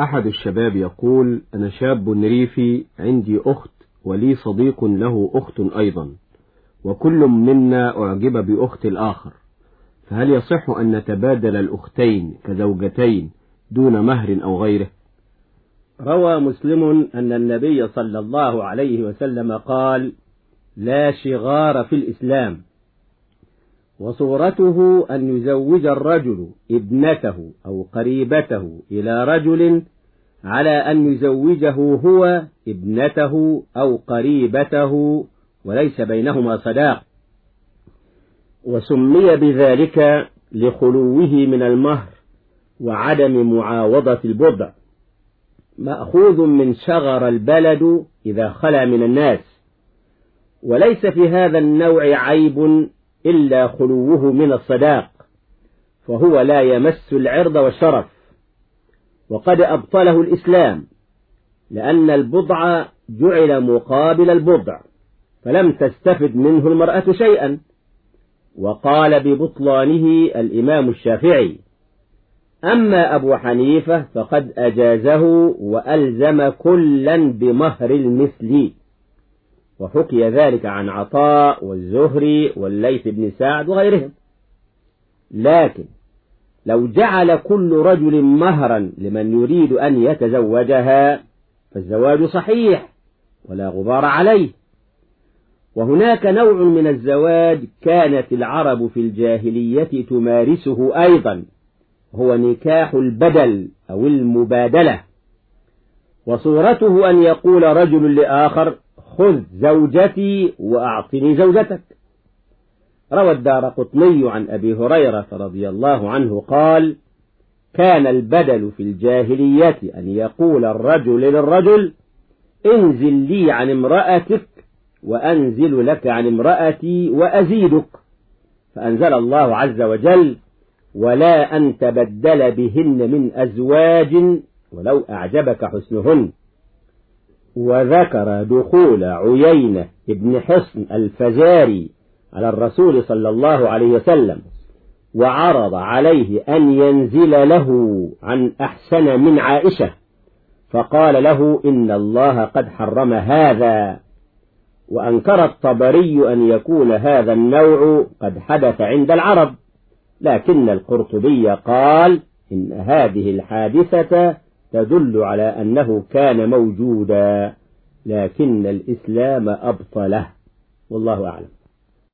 أحد الشباب يقول أنا شاب ريفي عندي أخت ولي صديق له أخت أيضا وكل منا أعجب بأخت الآخر. فهل يصح أن نتبادل الأختين كزوجتين دون مهر أو غيره؟ روى مسلم أن النبي صلى الله عليه وسلم قال لا شغار في الإسلام. وصورته أن يزوج الرجل ابنته أو قريبته إلى رجل على أن يزوجه هو ابنته أو قريبته وليس بينهما صداق. وسمي بذلك لخلوه من المهر وعدم معاوضة البضع. مأخوذ من شغر البلد إذا خلا من الناس. وليس في هذا النوع عيب إلا خلوه من الصداق فهو لا يمس العرض والشرف. وقد أبطله الإسلام لأن البضع جعل مقابل البضع فلم تستفد منه المرأة شيئا. وقال ببطلانه الإمام الشافعي أما أبو حنيفة فقد أجازه وألزم كلا بمهر المثل. وحكي ذلك عن عطاء والزهري والليث بن سعد وغيرهم. لكن لو جعل كل رجل مهرا لمن يريد أن يتزوجها فالزواج صحيح ولا غبار عليه. وهناك نوع من الزواج كانت العرب في الجاهلية تمارسه أيضا هو نكاح البدل أو المبادلة. وصورته أن يقول رجل لآخر خذ زوجتي وأعطني زوجتك. روى الدار قطني عن أبي هريرة رضي الله عنه قال كان البدل في الجاهلية أن يقول الرجل للرجل انزل لي عن امرأتك وأنزل لك عن امرأتي وأزيدك. فأنزل الله عز وجل ولا أن تبدل بهن من أزواج ولو أعجبك حسنهن. وذكر دخول عيينة ابن حصن الفزاري على الرسول صلى الله عليه وسلم وعرض عليه أن ينزل له عن أحسن من عائشة فقال له إن الله قد حرم هذا وأنكر الطبري أن يكون هذا النوع قد حدث عند العرب لكن القرطبي قال إن هذه الحادثة تدل على أنه كان موجودا لكن الإسلام أبطله. والله أعلم.